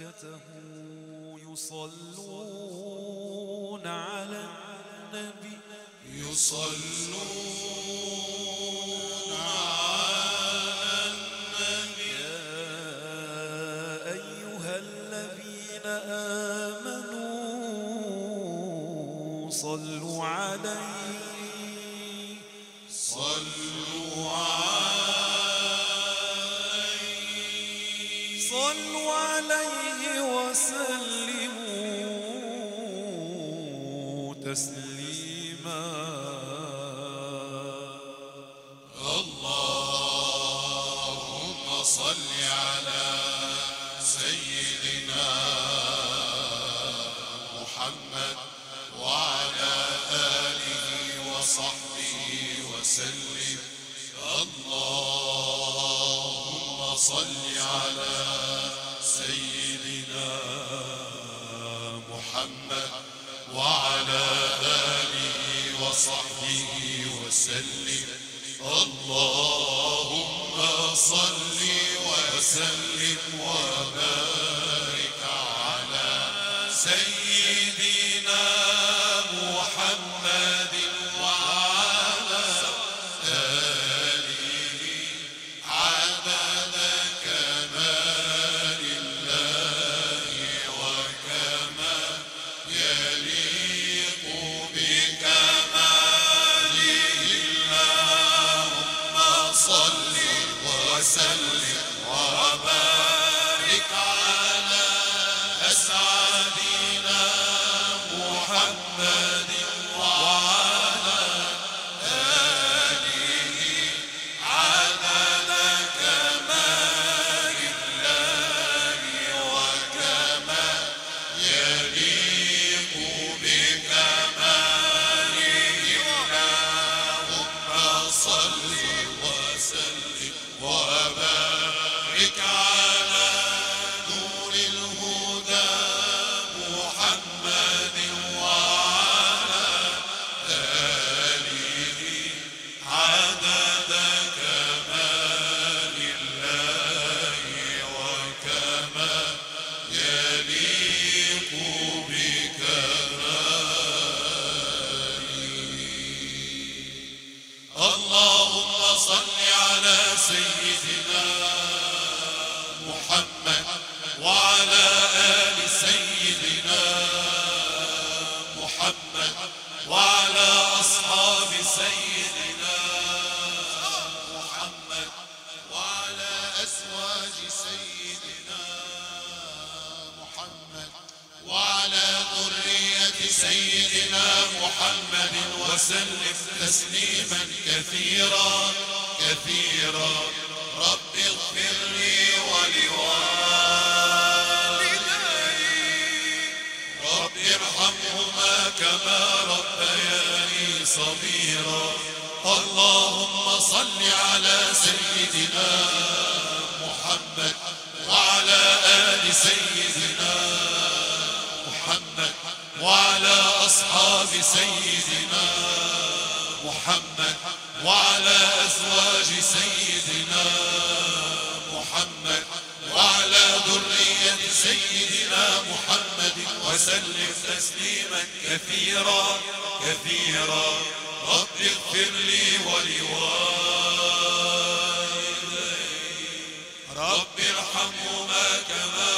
وملائكته يصلون على النبي. يصلون سيدنا محمد وعلى آل سيدنا محمد وعلى أصحاب سيدنا محمد وعلى أزواج سيدنا محمد وعلى ذرية سيدنا محمد وسلم تسليما كثيرا كثيرا. رب اغفر لي ولوالدي. رب ارحمهما كما ربياني صغيرا. اللهم صل على سيدنا محمد وعلى آل سيدنا محمد وعلى أصحاب سيدنا محمد. وعلى أزواج سيدنا محمد وعلى ذرية سيدنا محمد وسلم تسليما كثيرا كثيرا. رب اغفر لي ولوالدي. رب ارحمهما كما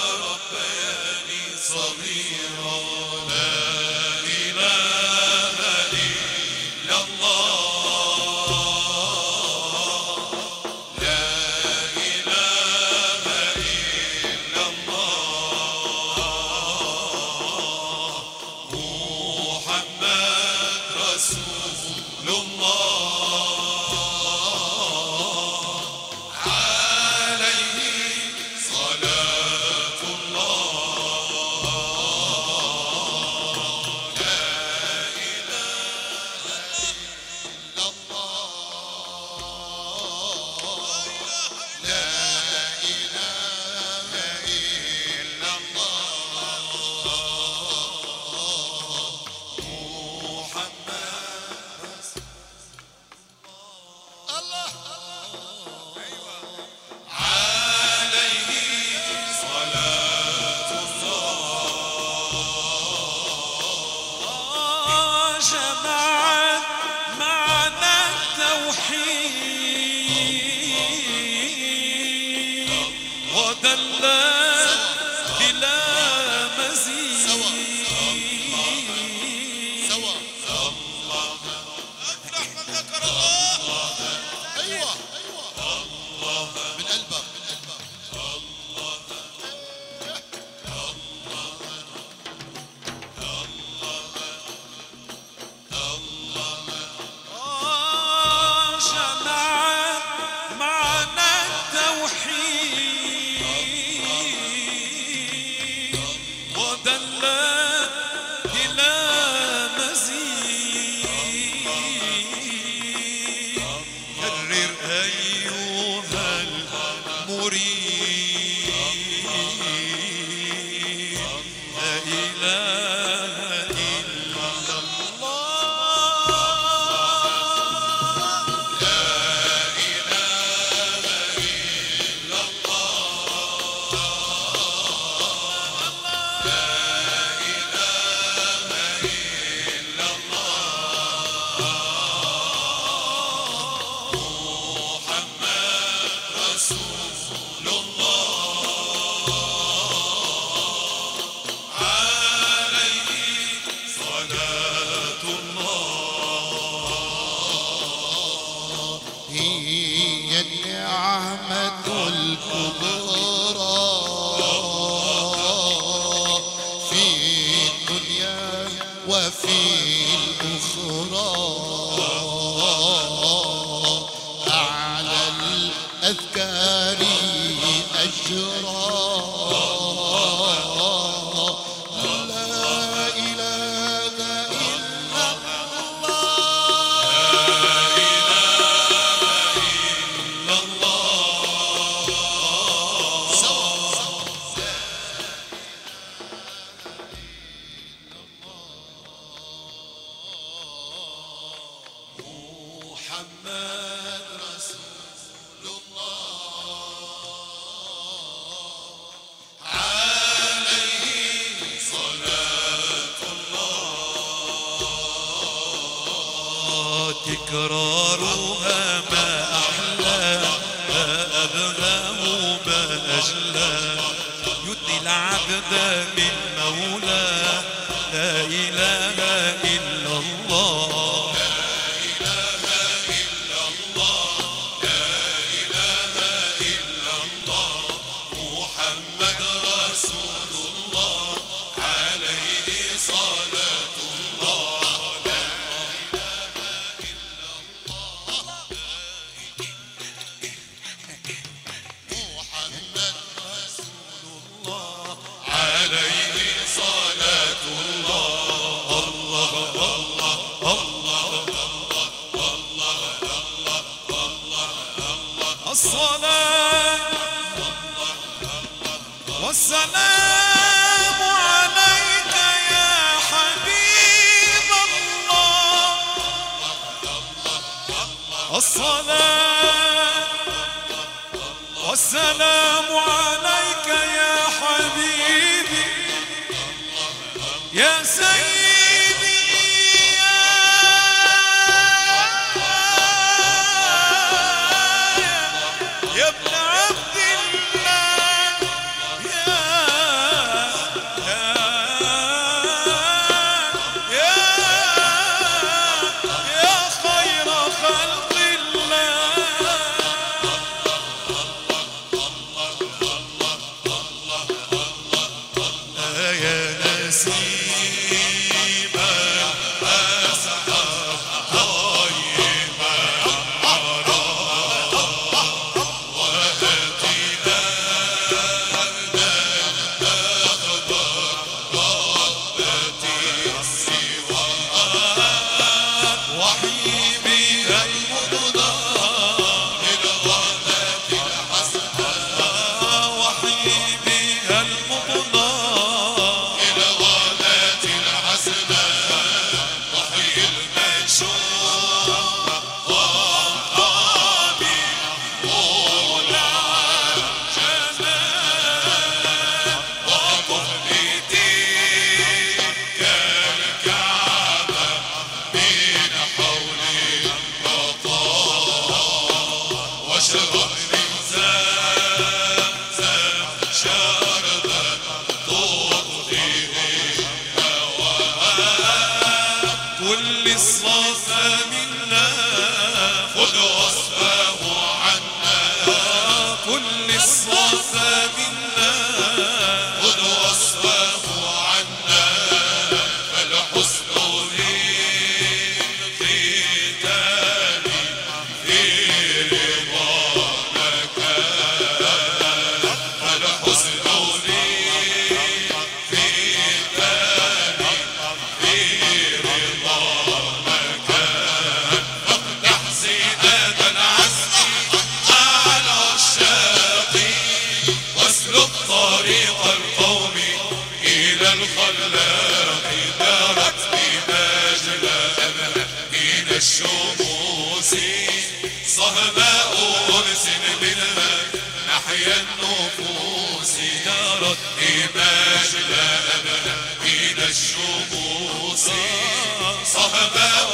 صهباء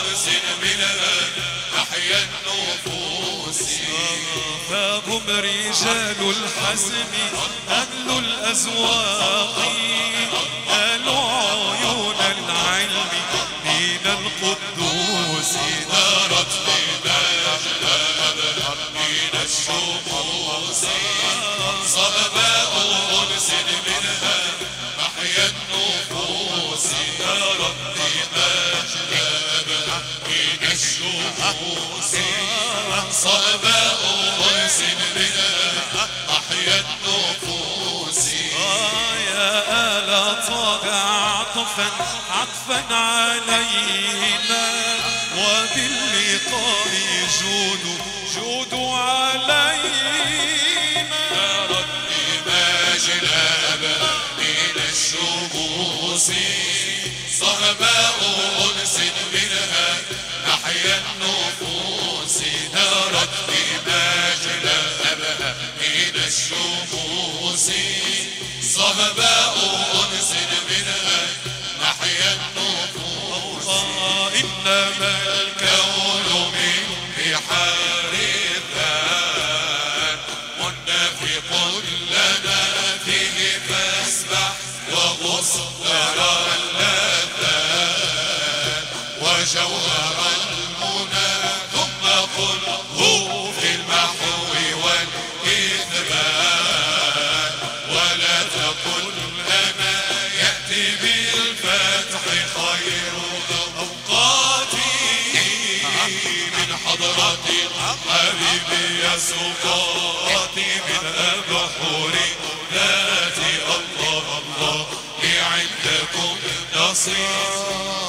أنس منها نحيا النفوس. فهم رجال الحزم أهل الأزواق. آلوا عيون العلم من القدوس. دارت بمجلى من الشموس يا آل عطفا عطفا علينا وباللقاء جود جود علينا دارت بمجلى من الشموس صهباء دارت بمجلى من الشموس صهباء أنس منها نحيا النفوس إنما الكون كون من بحار الذات منافق لنا فيه فاسبح وغص ترى اللذات وجوهر See.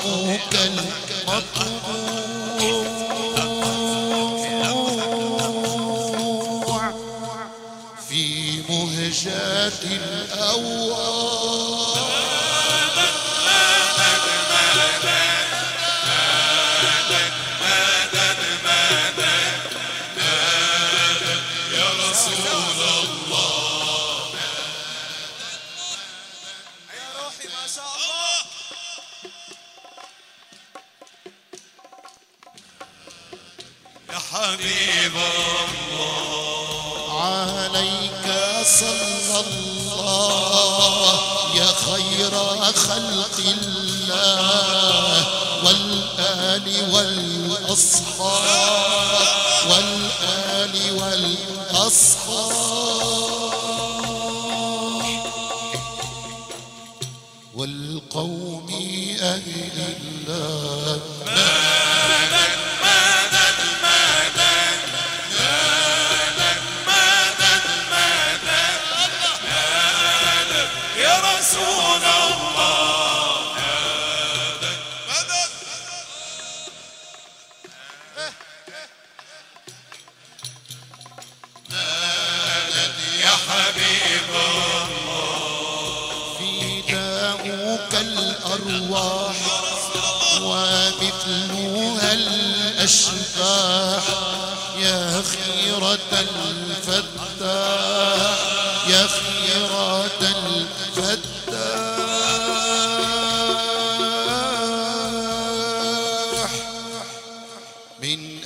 وحبك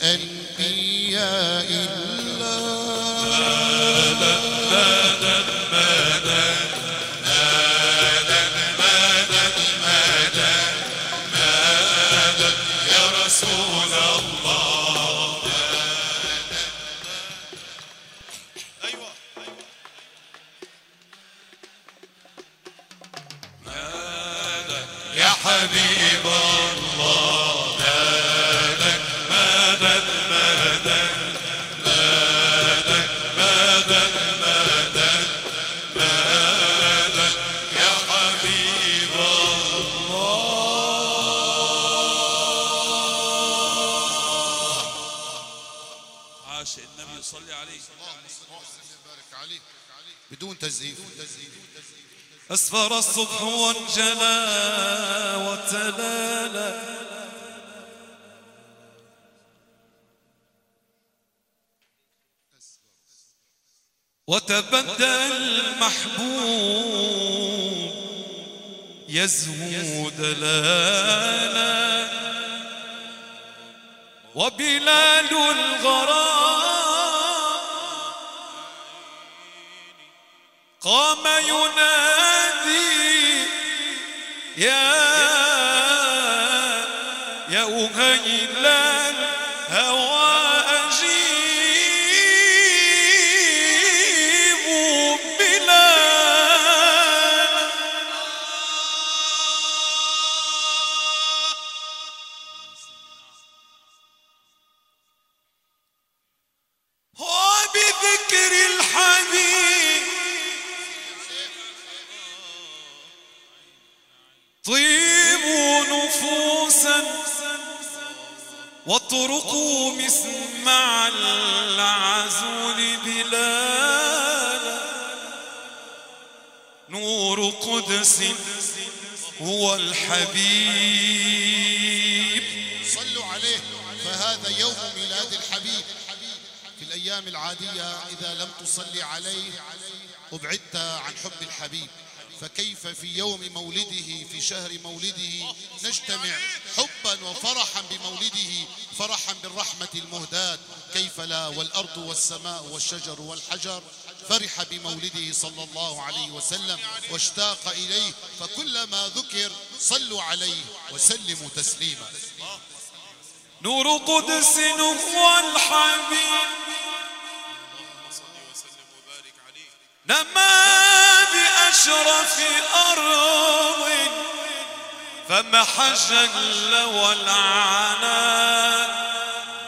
أنبياء الله وتبدى المحبوب يزهو دلالا وبلال الغرام قام ينادي يا يا أهيل الهوى أبعدت عن حب الحبيب فكيف في يوم مولده في شهر مولده نجتمع حبا وفرحا بمولده فرحا بالرحمة المهداة. كيف لا؟ والأرض والسماء والشجر والحجر. فرح بمولده صلى الله عليه وسلم واشتاق إليه فكلما ذكر صلوا عليه وسلموا تسليما. نور قدس هو الحبيب. نما بأشرف أرض فمحى الجل والعناء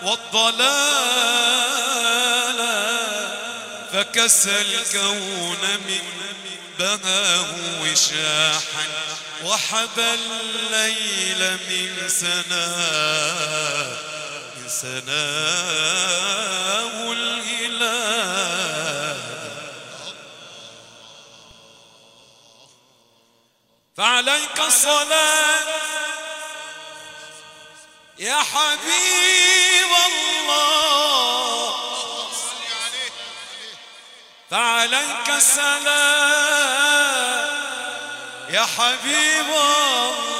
والضلال فكسى الكون من بهاه وشاحا وحبى الليل من سناه من سناه الهلال فعليك الصلاة. يا حبيب الله. فعليك السلام يا حبيب الله.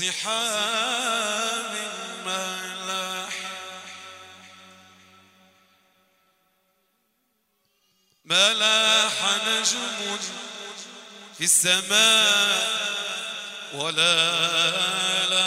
وصحاب ملاح ملاح نجم في السماء ولا لا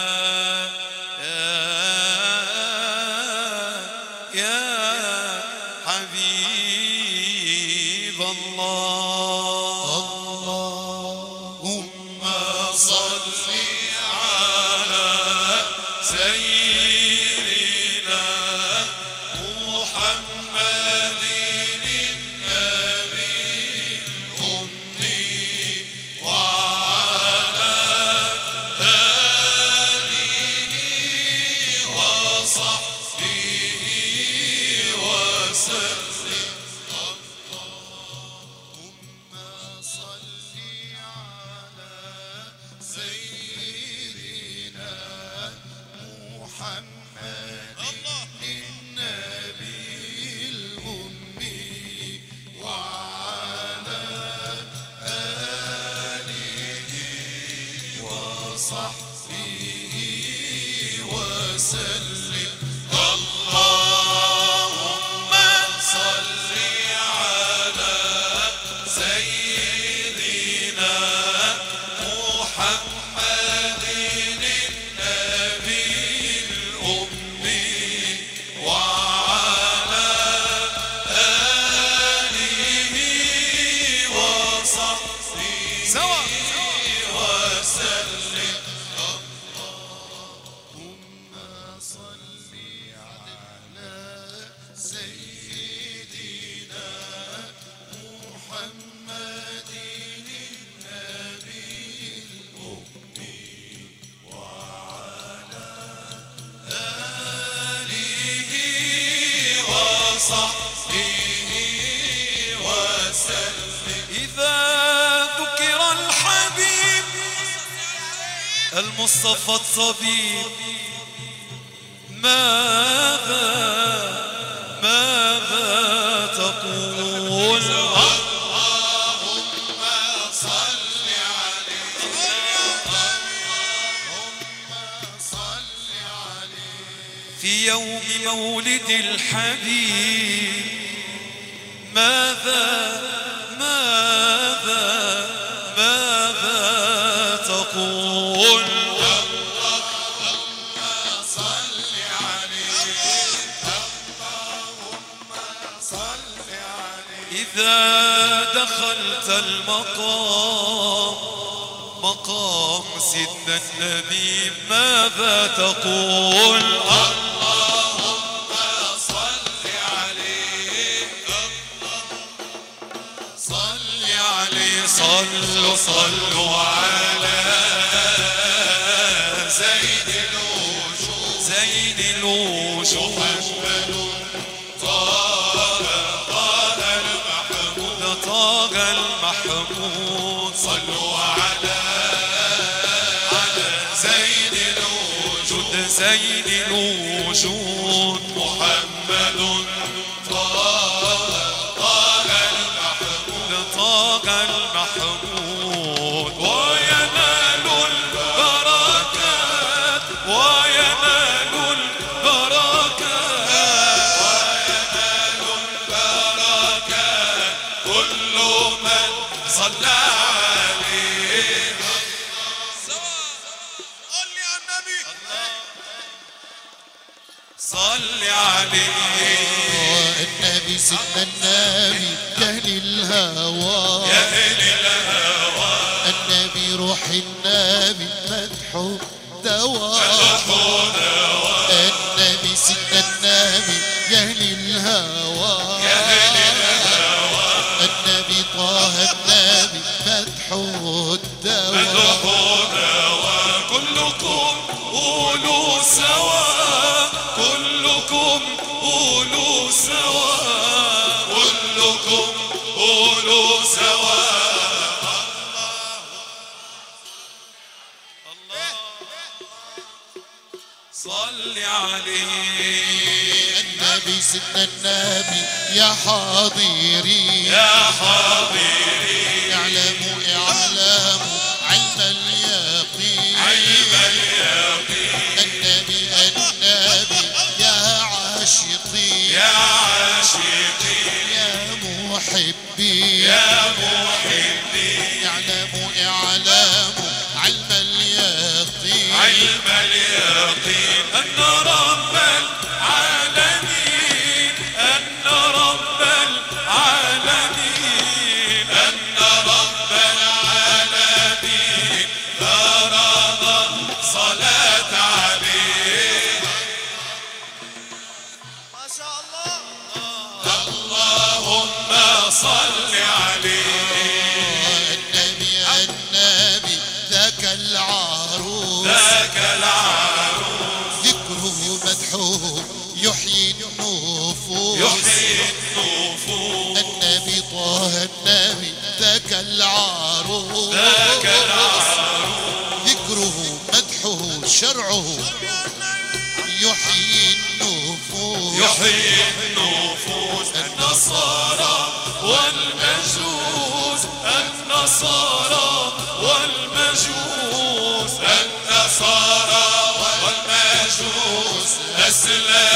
الوجود brasileiro.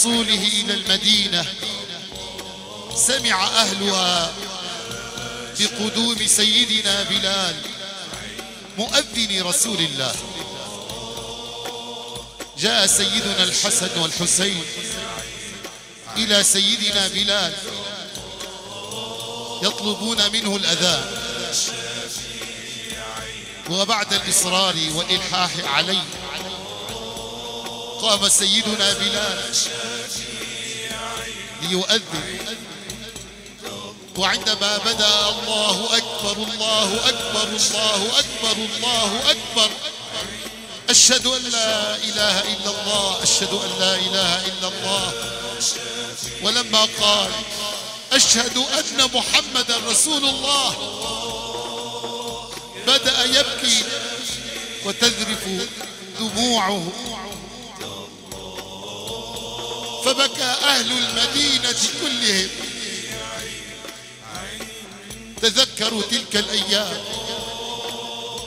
وصوله إلى المدينة. سمع أهلها بقدوم سيدنا بلال مؤذن رسول الله. جاء سيدنا الحسن والحسين إلى سيدنا بلال يطلبون منه الأذان. وبعد الإصرار والإلحاح عليه قام سيدنا بلال ليؤذن وعندما بدا الله أكبر الله أكبر الله أكبر الله أكبر. أشهد أن لا إله إلا الله أشهد أن لا إله إلا الله. ولما قال أشهد أن محمدا رسول الله بدأ يبكي. وتذرف دموعه. فبكى أهل المدينة كلهم. تذكروا تلك الأيام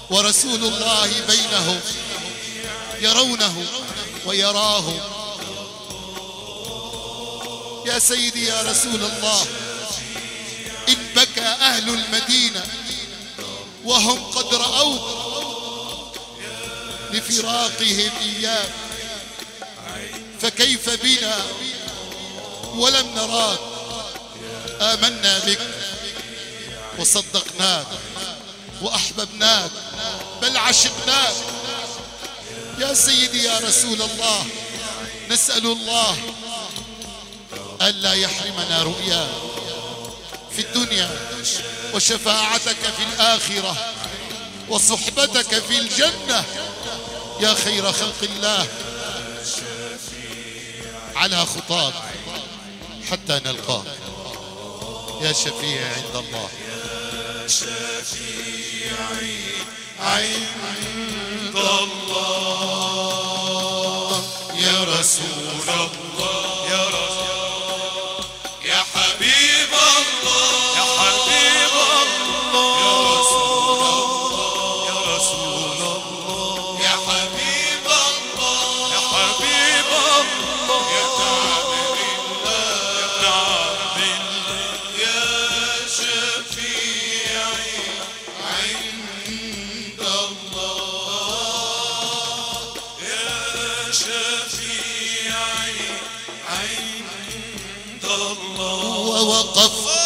ورسول الله بينهم يرونه ويراه. يا سيدي يا رسول الله إن بكى أهل المدينة وهم قد رأوك لفراقهم إياك. فكيف بنا ولم نراك؟ آمنا بك وصدقناك وأحببناك بل عشقناك. يا سيدي يا رسول الله نسأل الله ألا يحرمنا رؤياك في الدنيا وشفاعتك في الآخرة وصحبتك في الجنة. يا خير خلق الله. على خطاك حتى نلقاك. يا شفيع عند الله. عند الله يا رسول الله يا رسول يا حبيب الله.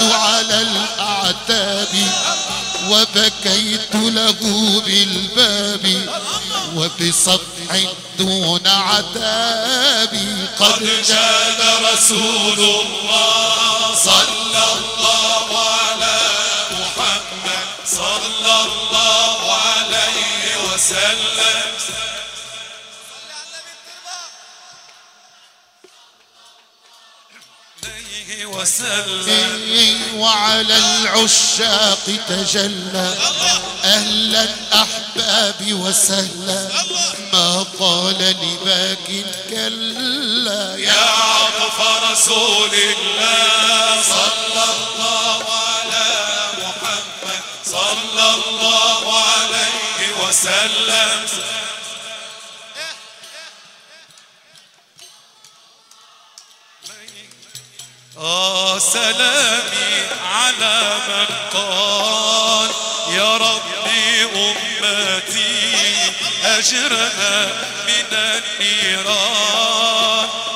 على الأعتاب وبكيت له بالباب وبصفح دون عتاب قد جاد رسول الله صلى الله على محمد صلى الله عليه وسلم. وسلم. وعلى العشاق تجلى أهل الأحباب وسهلا ما قال لباك كلا. يا عطف رسول الله صلى الله على محمد صلى الله عليه وسلم. سلامي على من قال يا ربي أمتي أجرها من النيران.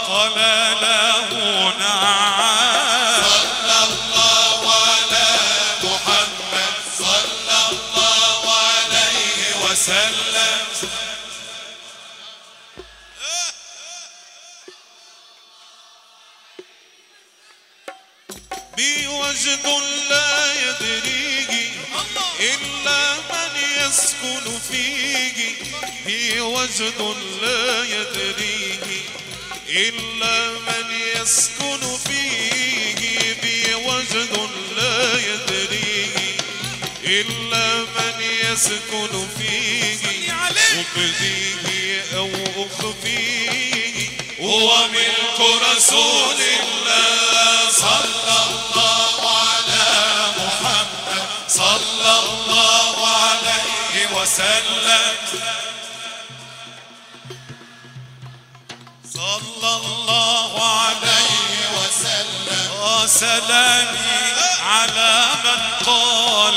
قال له وجد لا يدريه إلا من يسكن فيه بي وجد لا يدريه إلا من يسكن فيه بي وجد لا يدريه إلا من يسكن فيه أبديه أو أخفيه. هو ملك رسول الله صلى الله صلى الله عليه وسلم. صلى الله عليه وسلم وسلامي على من قال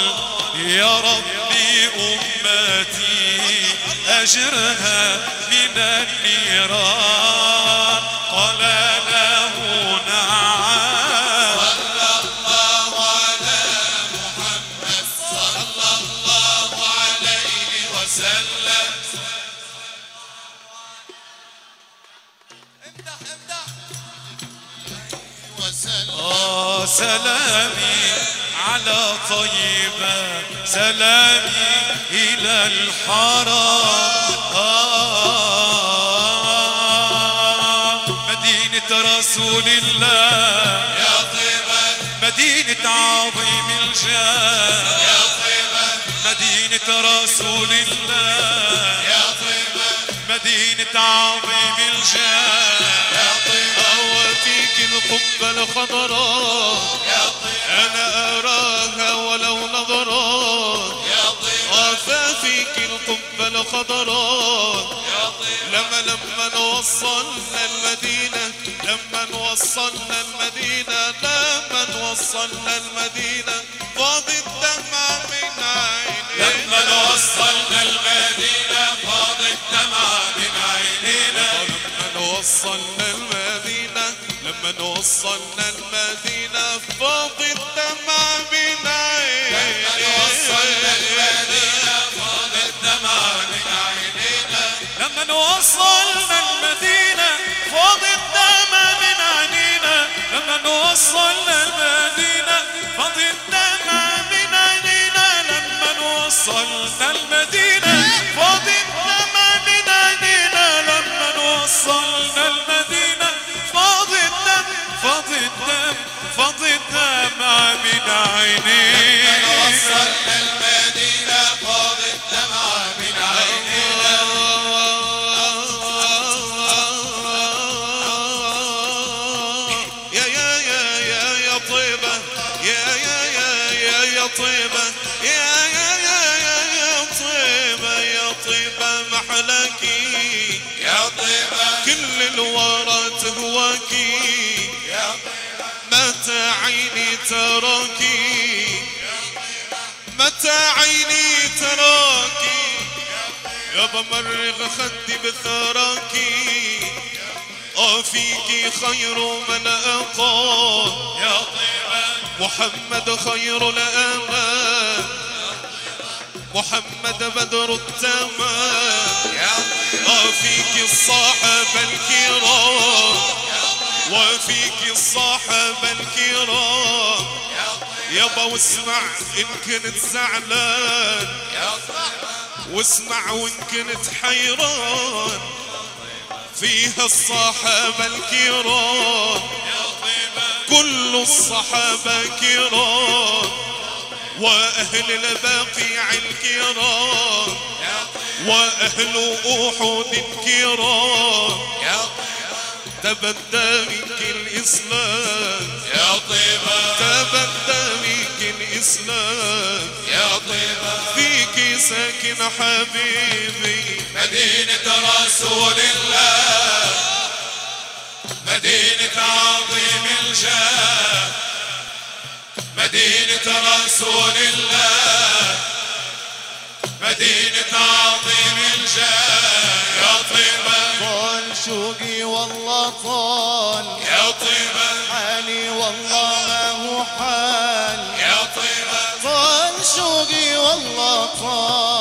يا ربي أمتي أجرها من النيران قال سلامي على طيبة سلامي إلى الحرم آه مدينة رسول الله. يا طيبة. مدينة عظيم الجاه. يا طيبة. مدينة رسول الله. يا طيبة. مدينة عظيم الجاه. القبة الخضراء أنا أراها ولو طيبة وفافيك القبة الخضراء لما لما وصلنا المدينة لما وصلنا المدينة لما وصلنا المدينة. فاض الدمع من عيني. لما وصلنا المدينة فاض الدمع من عينينا. لما وصلنا الدمع من وصلنا المدينة فاض الدمع من عينينا لما وصلنا المدينة فاض الدمع عينينا لما وصلنا المدينة فاض الدمع عينينا وصلنا المدينة فاض الدم فاض الدمع من عينينا عيني تراكي. متى عيني تراكي؟ يا بمرغ خدي بثراكي آه فيكي خير من أقام يا محمد خير الأمان محمد بدر التمام. آه فيك الصحابة الكرام. وفيك الصحابة الكرام. يا يابا واسمع إن كنت زعلان. واسمع وإن كنت حيران. فيها الصحابة الكرام. كل الصحابة كرام. وأهل البقيع الكرام. وأهل أحد كرام يا طيبة تبدى منك الإسلام. يا طيبة. تبدى منك الإسلام. يا طيبة. فيك ساكن حبيبي. مدينة رسول الله. مدينة عظيم الجاه. مدينة رسول الله. مدينة عظيم الجاه. طال يا طيبة حالي والله ما هو حال يا طيبة طال شوقي والله طال.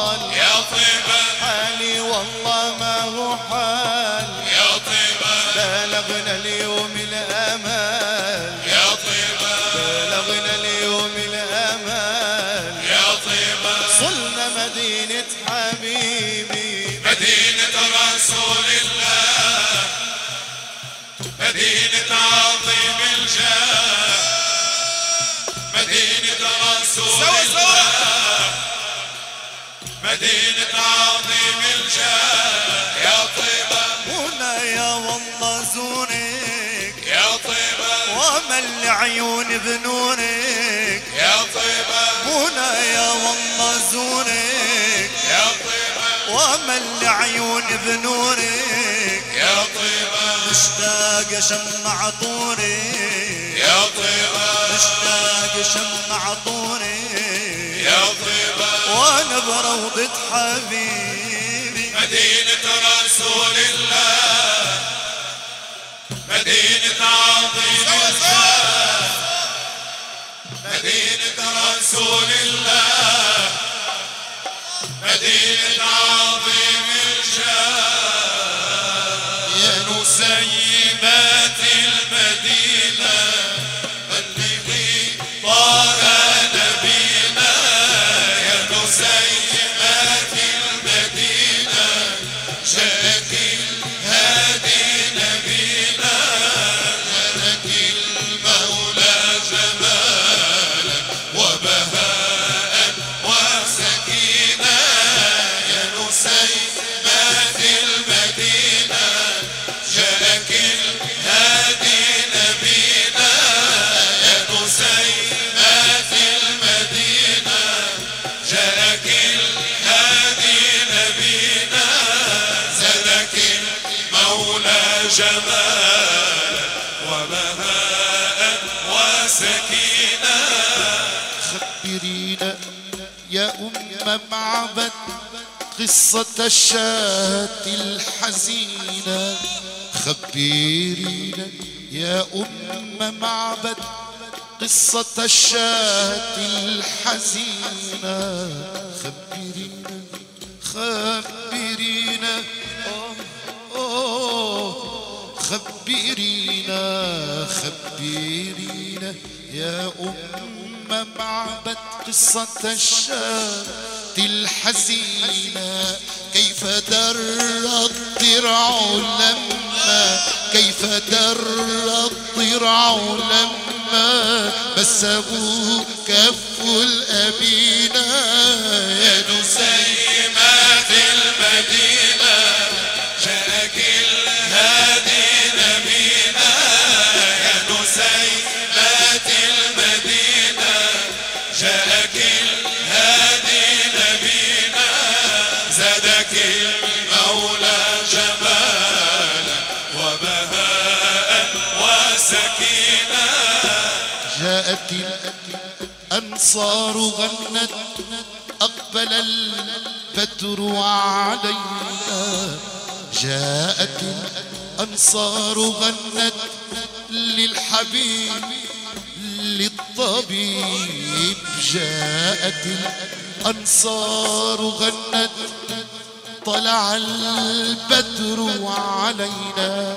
ومل عيون بنورك يا طيبة. هنا يا والله زورك يا طيبة. ومل عيون بنورك يا طيبة. مشتاق شمع طورك يا طيبة. مشتاق شمع طورك يا طيبة. وأنا بروضة حبيبي. مدينة رسول الله. مدينة عظيم الجاه مدينة رسول الله مدينة عظيم أم معبد قصة الشاة الحزينة. خبرينا يا أم معبد قصة الشاة الحزينة. خبرينا خبرينا خبرينا خبرينا يا أم معبد قصة الشاة الحزينة كيف در الضرع لما كيف در الضرع لما بسه كف الأمينة يا نسيمات جاءت الأنصار غنت أقبل البدر علينا جاءت الأنصار غنت للحبيب للطبيب. جاءت الأنصار غنت طلع البدر علينا.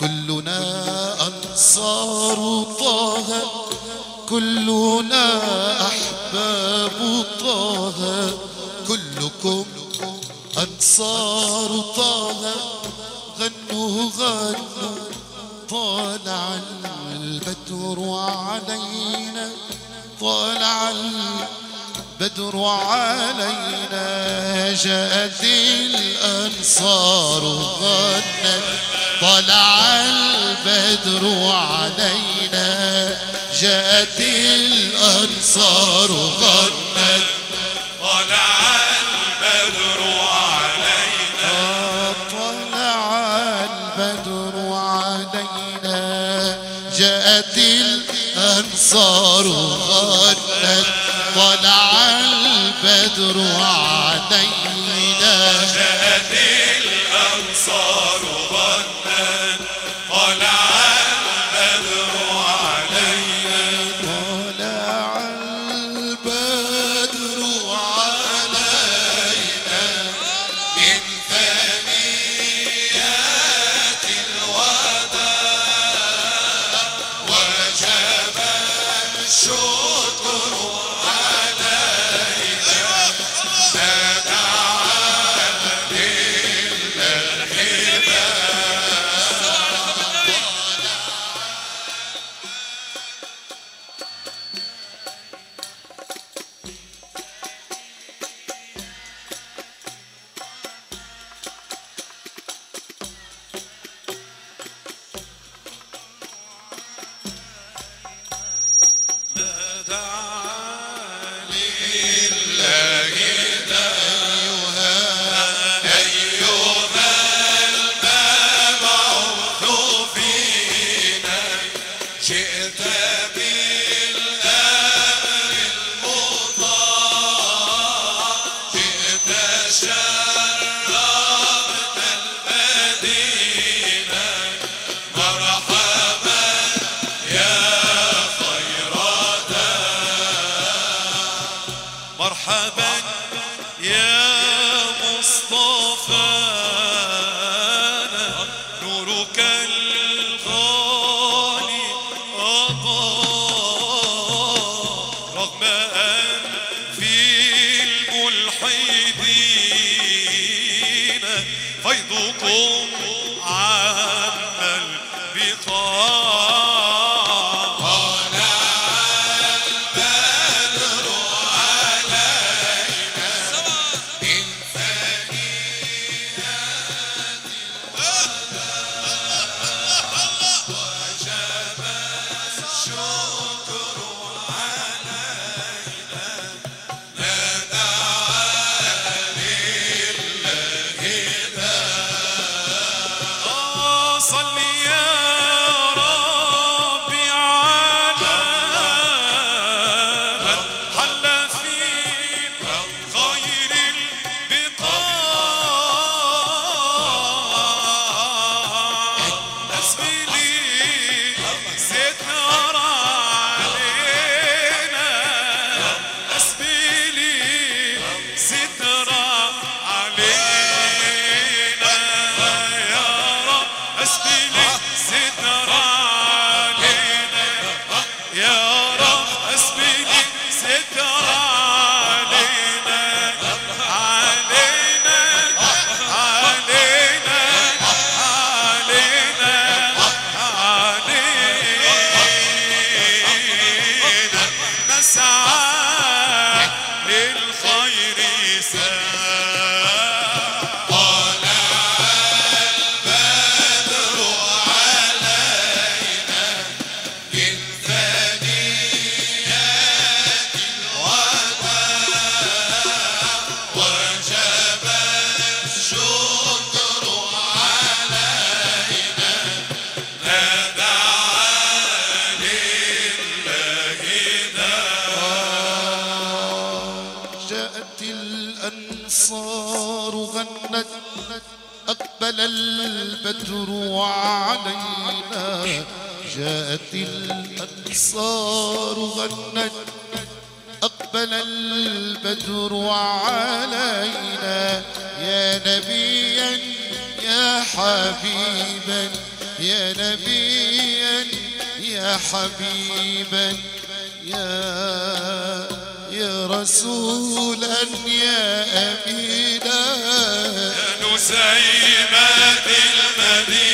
كلنا أنصار طه كلنا أحباب طه. كلكم أنصار طه. غنوا غنوا طالع البدر علينا طالع البدر علينا جاءت الأنصار غنت طلع البدر علينا جاءت الأنصار غنت طلع البدر علينا. طلع البدر علينا جاءت الأنصار غنت البدر علينا جاءت الأنصار. Lord. وعلينا جاءت الأنصار غنت. أقبل البدر علينا. يا نبيا يا حبيبا. يا نبيا يا حبيبا. يا يا رسولا يا أمينا. يا نسيمة المدينة.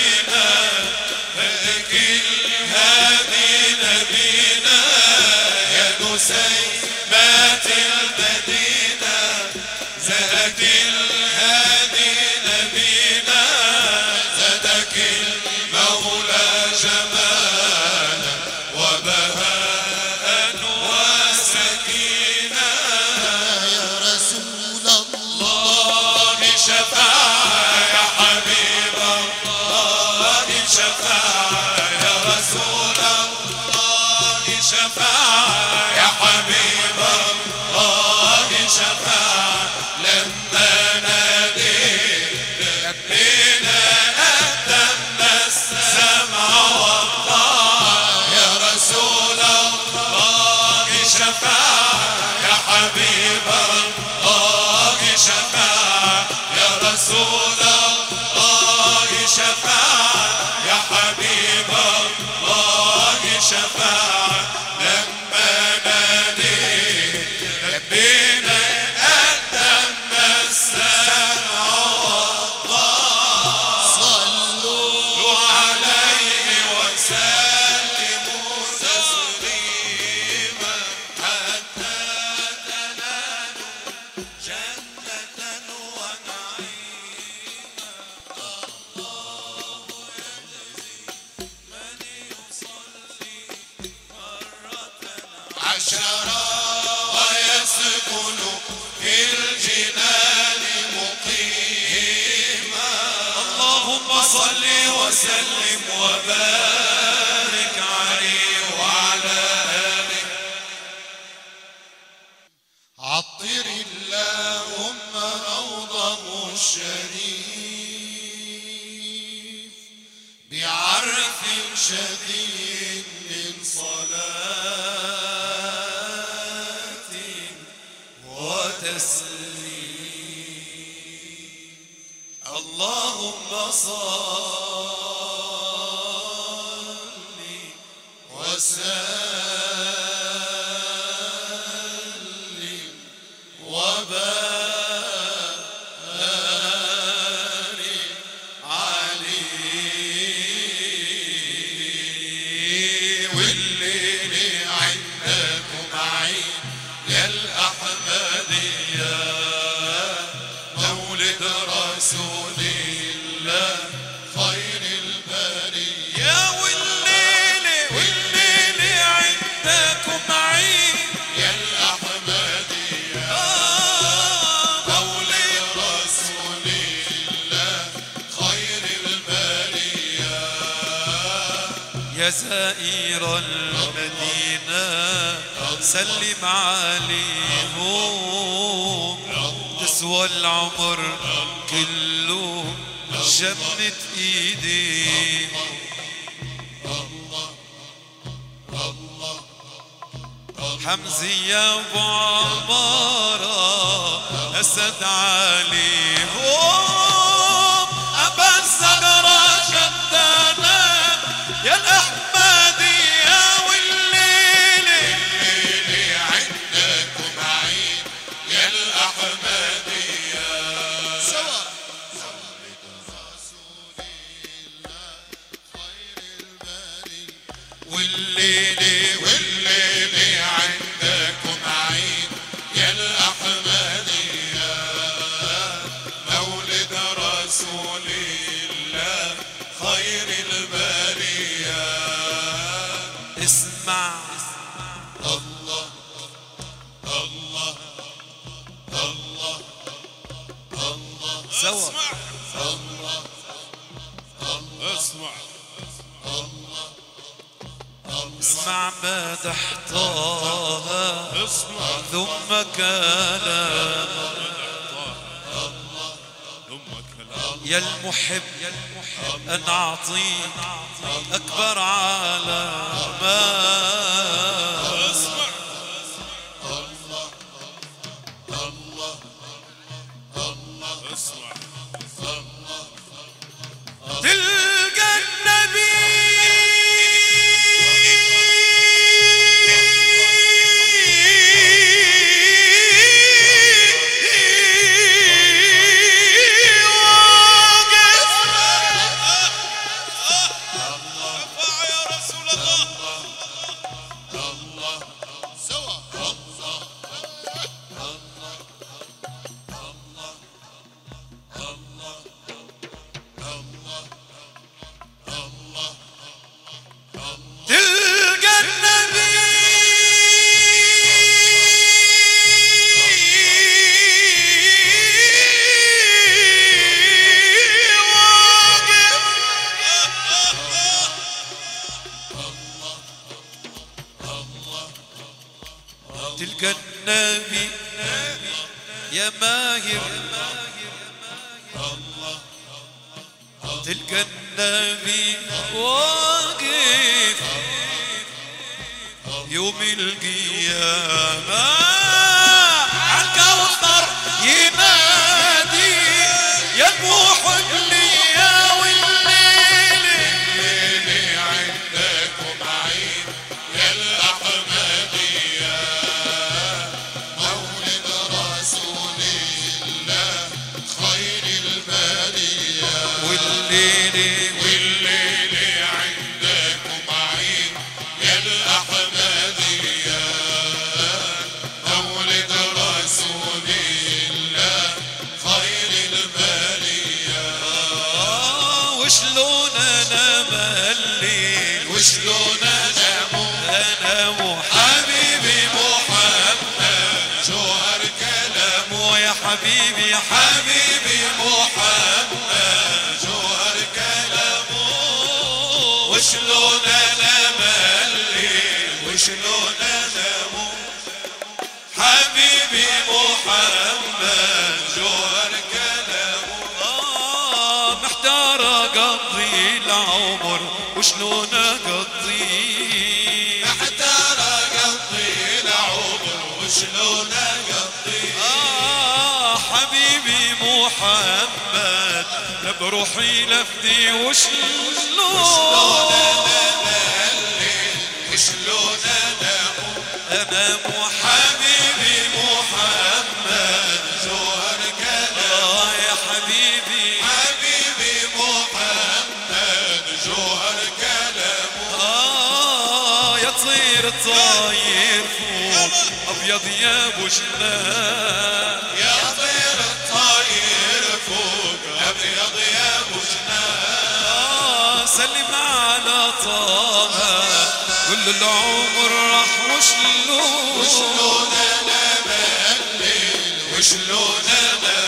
يا المحب أن أعطيك أكبر علامات محمد بروحي لفدي وشلون أنا ملي وشلون أنا مو أنا محمد حبيبي محمد جوهر كلام. آه يا حبيبي. حبيبي محمد جوهر كلامه آه يا طير الطاير فوق أبيض يا ابو سلم على طه. كل العمر راح وشلون وشلون أنا مليل وشلون أنا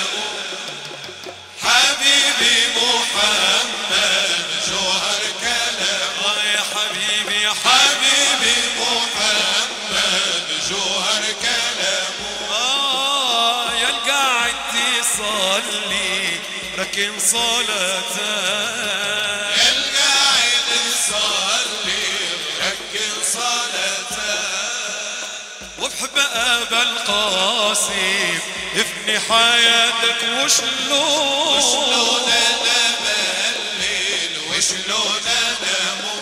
حبيبي محمد جوهر كلامه آه يا حبيبي حبيبي محمد جوهر كلامه آه يا القاعد تصلي ركن صلاتك ابا القاسم افني حياتك وشلون؟ وشلون أنا مليل وشلون أنا مو؟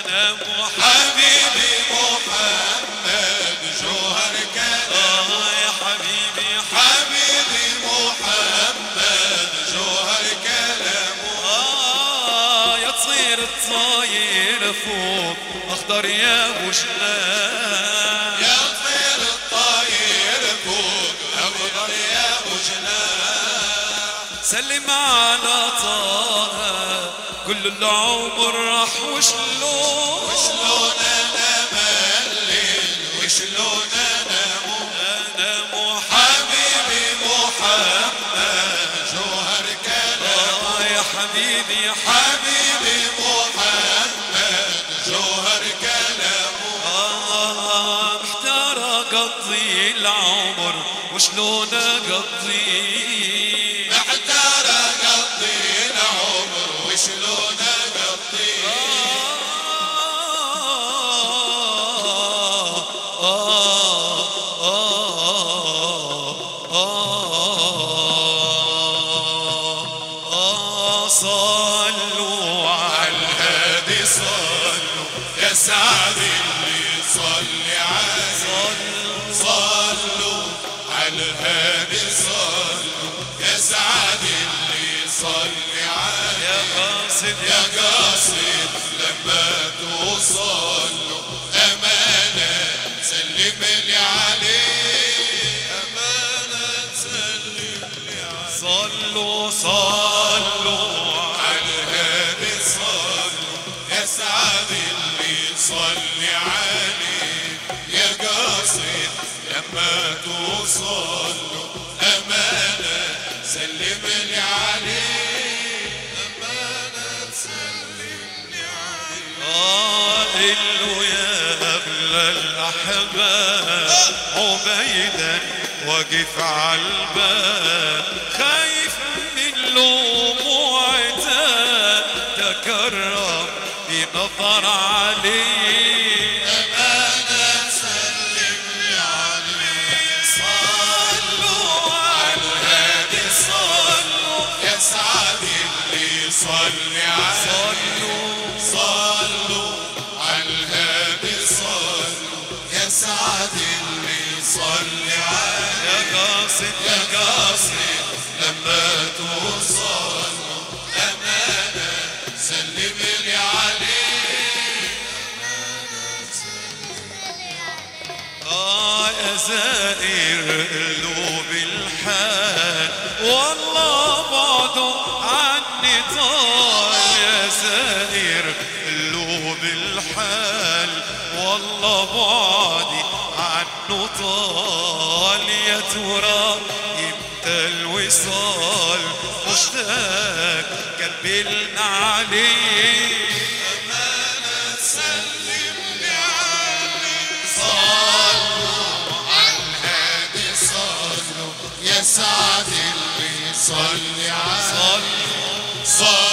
أنا محمد حبيبي محمد جوهر كلام. آه يا حبيبي حبيبي محمد جوهر كلامه آه يا تصير الطاير فوق أخضر يا ابو على طه كل العمر راح وشلون؟ وشلون أنا ملل؟ وشلون أنا مو أنا مو حبيبي محمد. جوهر كلام آه يا حبيبي حبيبي. محمد جوهر كلام آه محتار أقضي العمر وشلون أقضي؟ الباب عبيدا وقف على الباب. خايف من لوم وعتاب تكرم بنظر عين وراه إمتى الوصال؟ مشتاق كملنا عليه امانه سلم لي لعلي صلوا على الهادي صلوا يا سعد اللي صلي عليه. صلوا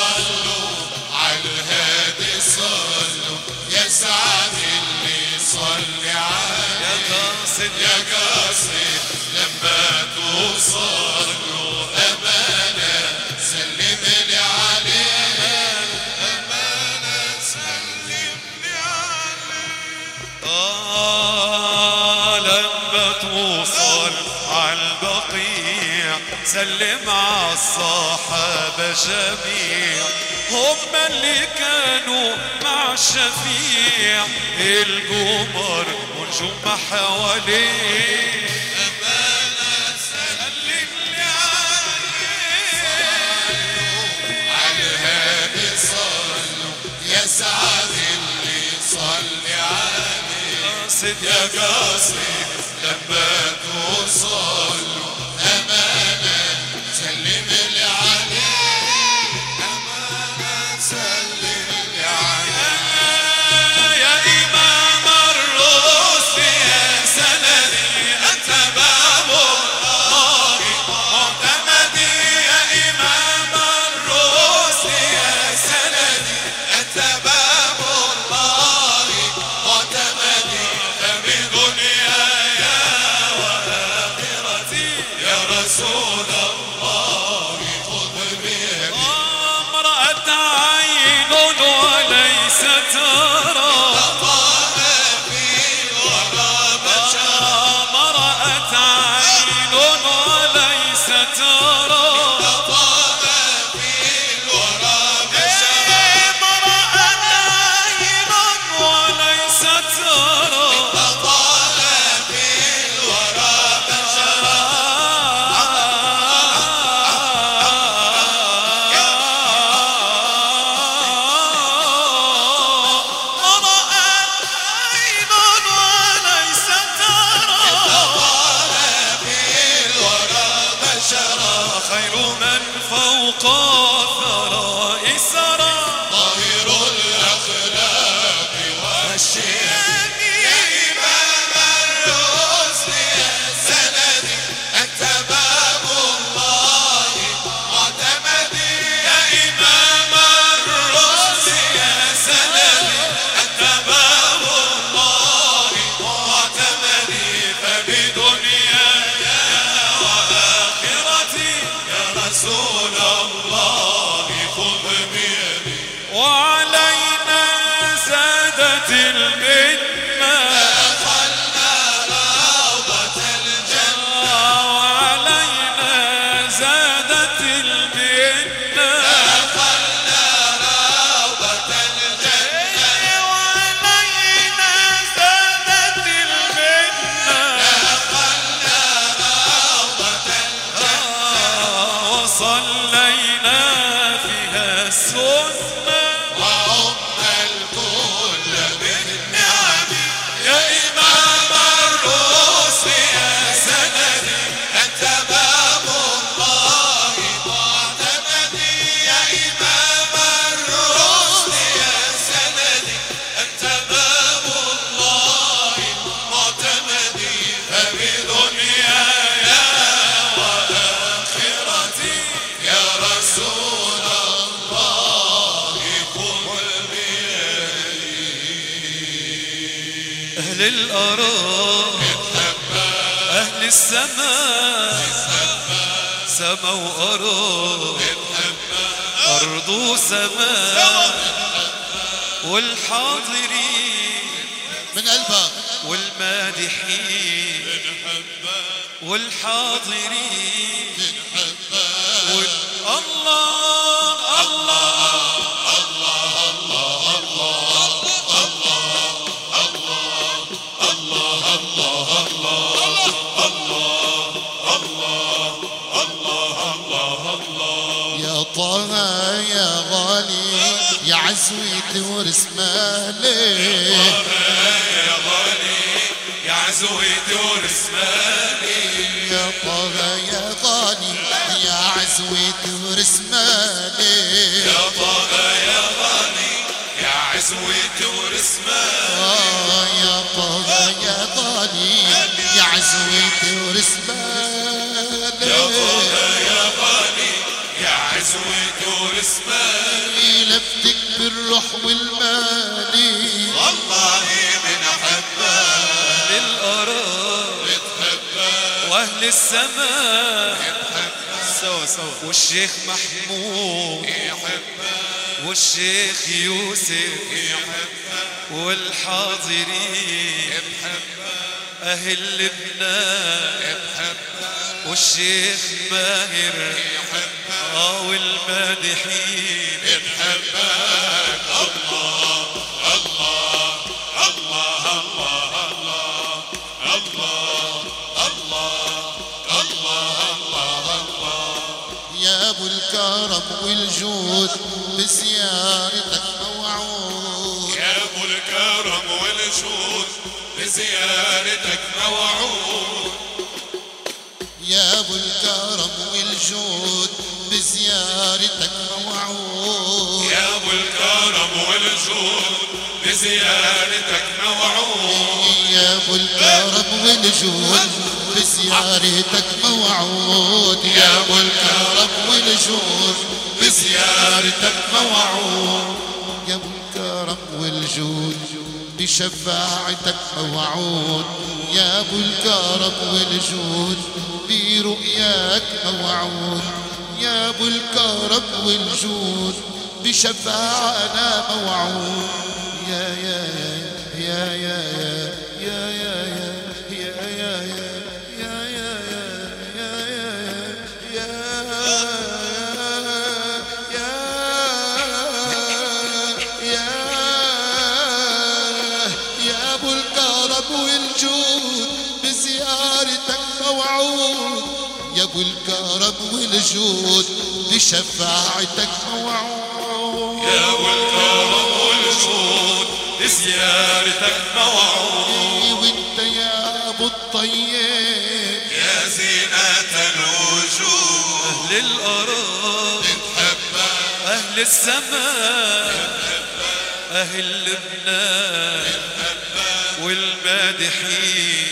سلم عالصحابة جميع. هم اللي كانوا مع شفيع القمر ونجوم حواليه. أمانة سلم عليه على الهادي صلوا يا سعد اللي صلي عليه يا قاصد لما توصل. Amen. والحاضرين من قلبك. والمادحين. والحاضرين. عزويت ورث مالي يا غالي يا يا طغى يا غالي يا عزويت ورث آه، يا طغى يا غالي يا عزويت ورث يا طغى يا غالي يا عزويت ورث الروح والمالي والله من أحبه للأراض متحبه وأهل السماء. سوا سوا. والشيخ محمود. يحبه والشيخ يوسف. يحبه والحاضرين. يحبه أهل لبنان. يحبه والشيخ ماهر. يحبه والمادحين بنحبها الكرم والجود بزيارتك موعود يا أبو الكرم والجود بزيارتك موعود يا أبو الكرم والجود بزيارتك موعود يا أبو الكرم والجود بزيارتك موعود يا أبو الكرم والجود بزيارتك موعود يا ابو الكرم والجود بزيارتك موعود يا ابو الكرم والجود بشفاعتك موعود يا ابو الكرم والجود برؤياك موعود. يا ابو الكرم والجود بشفاعنا موعود. يا يا يا يا يا يا ابو الكرم والجود بشفاعتك موعود. يا ابو الكرم والجود بزيارتك موعود. وانت يا أبو الطيب؟ يا زينة الوجود. أهل الأراء بتحبك أهل السماء. أهل لبنان والمادحين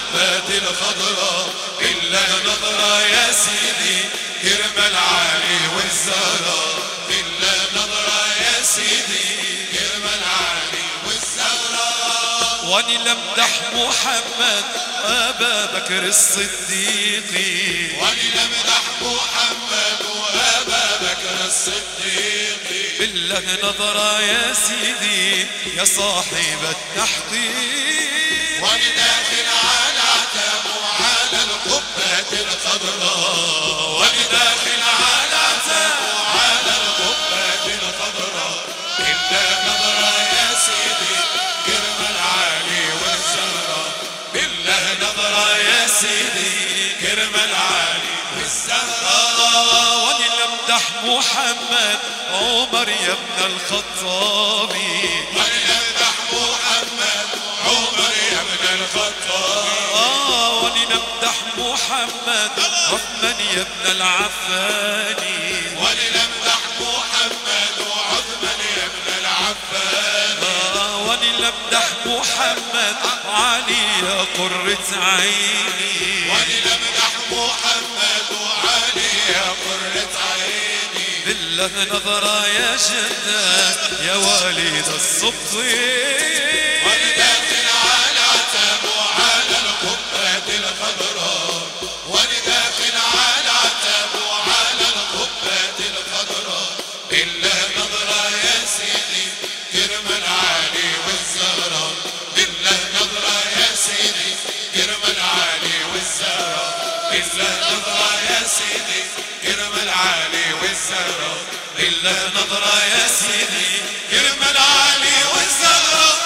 الحبات الخضراء إلا نظرة يا سيدي كرم العالي والزهراء إلا نظرة يا سيدي كرم العالي والزهراء واني لمدح محمد أبا بكر الصديق. واني لمدح محمد وأبا بكر الصديق. بالله نظرة يا سيدي يا صاحب التحقيق. وأنا داخل محمد عمر يا ابن الخطاب. ولنمدح محمد عمر يا ابن الخطاب. واني لمدح محمد عثمان يا ابن العفان ولنمدح محمد وعثمان يا ابن آه محمد علي يا قرة عيني. ولنمدح محمد وعلي يا قرة عيني. بالله نظرة يا جدة يا والد الصبطين إلا نظرة يا سيدي كرم العالي والزهراء إلا نظرة يا سيدي كرم العالي والزهراء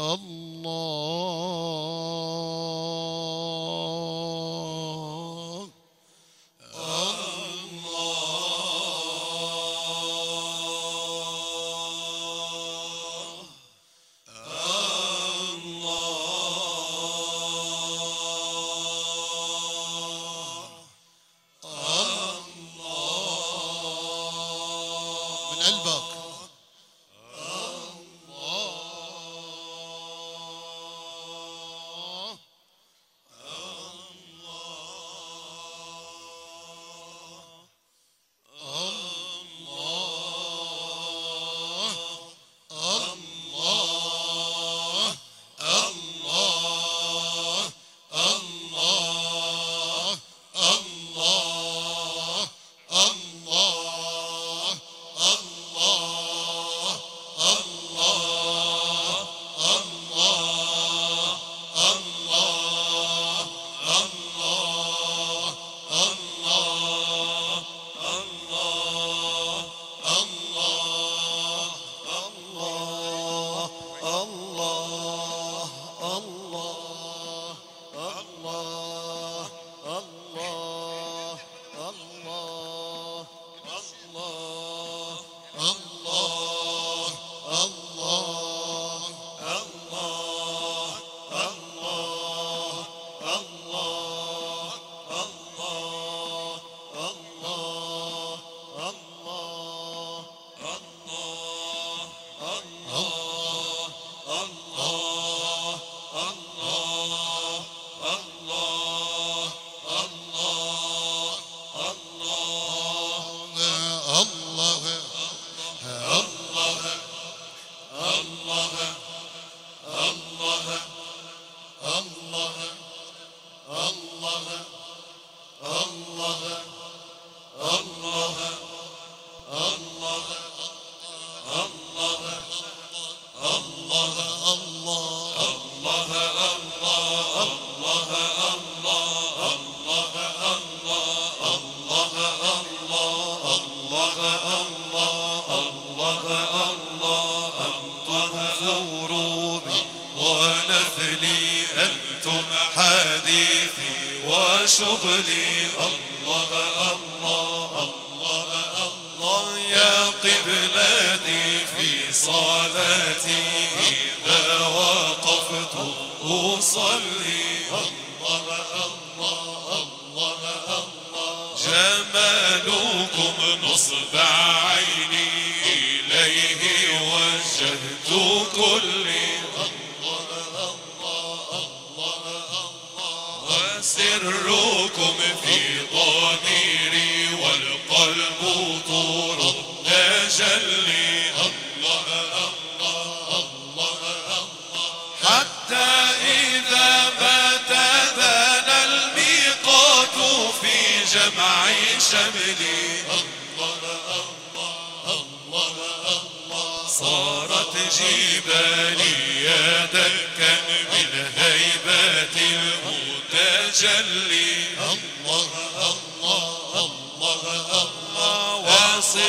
الله.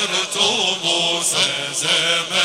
وصرت موسى زماني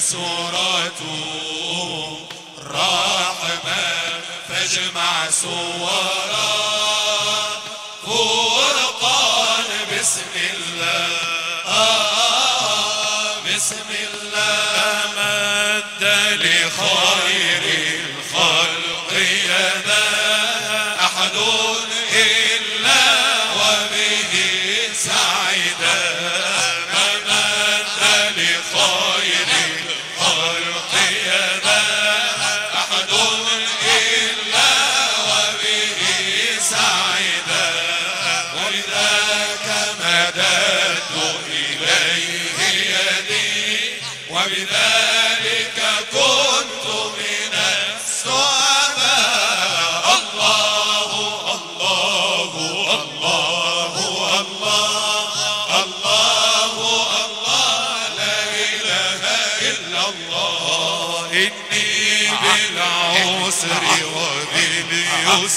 سورة رحمن فاجمع سورا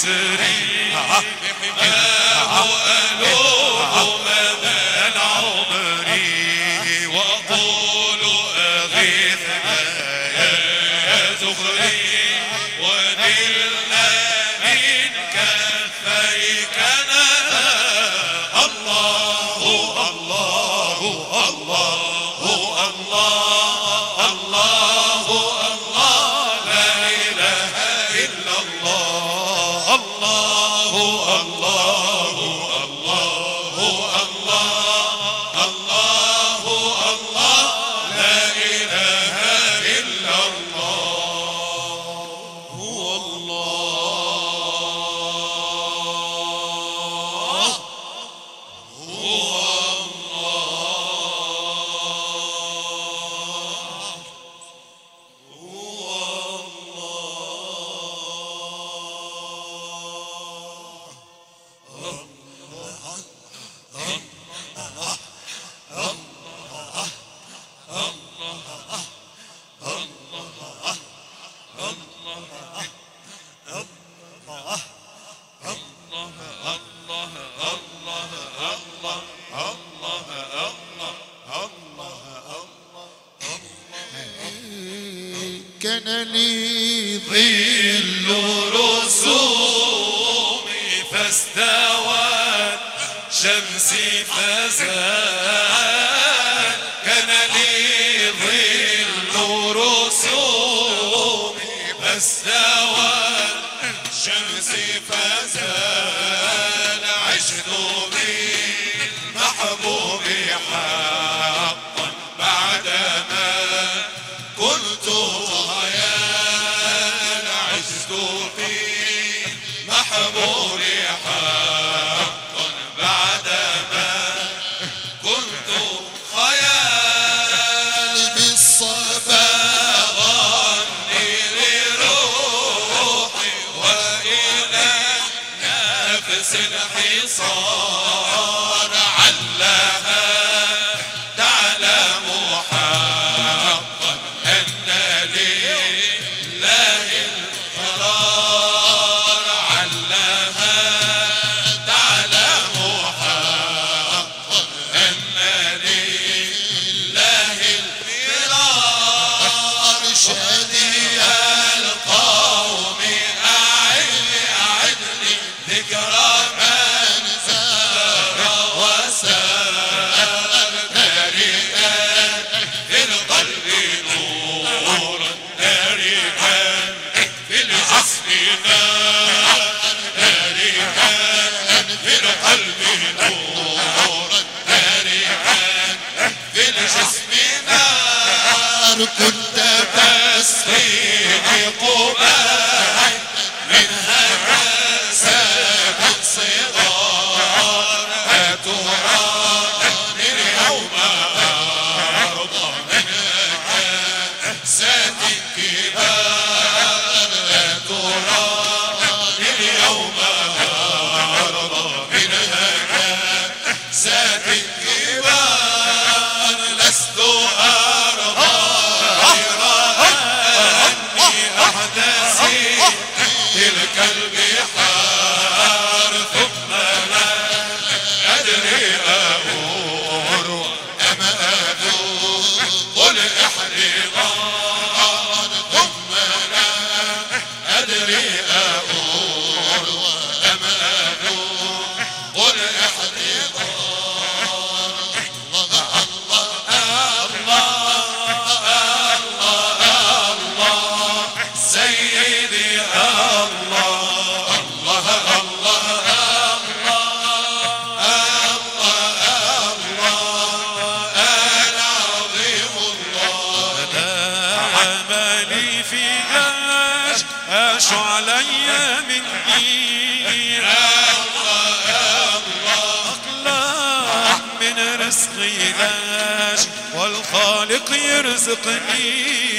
blessed الشمس فزعت يرزقني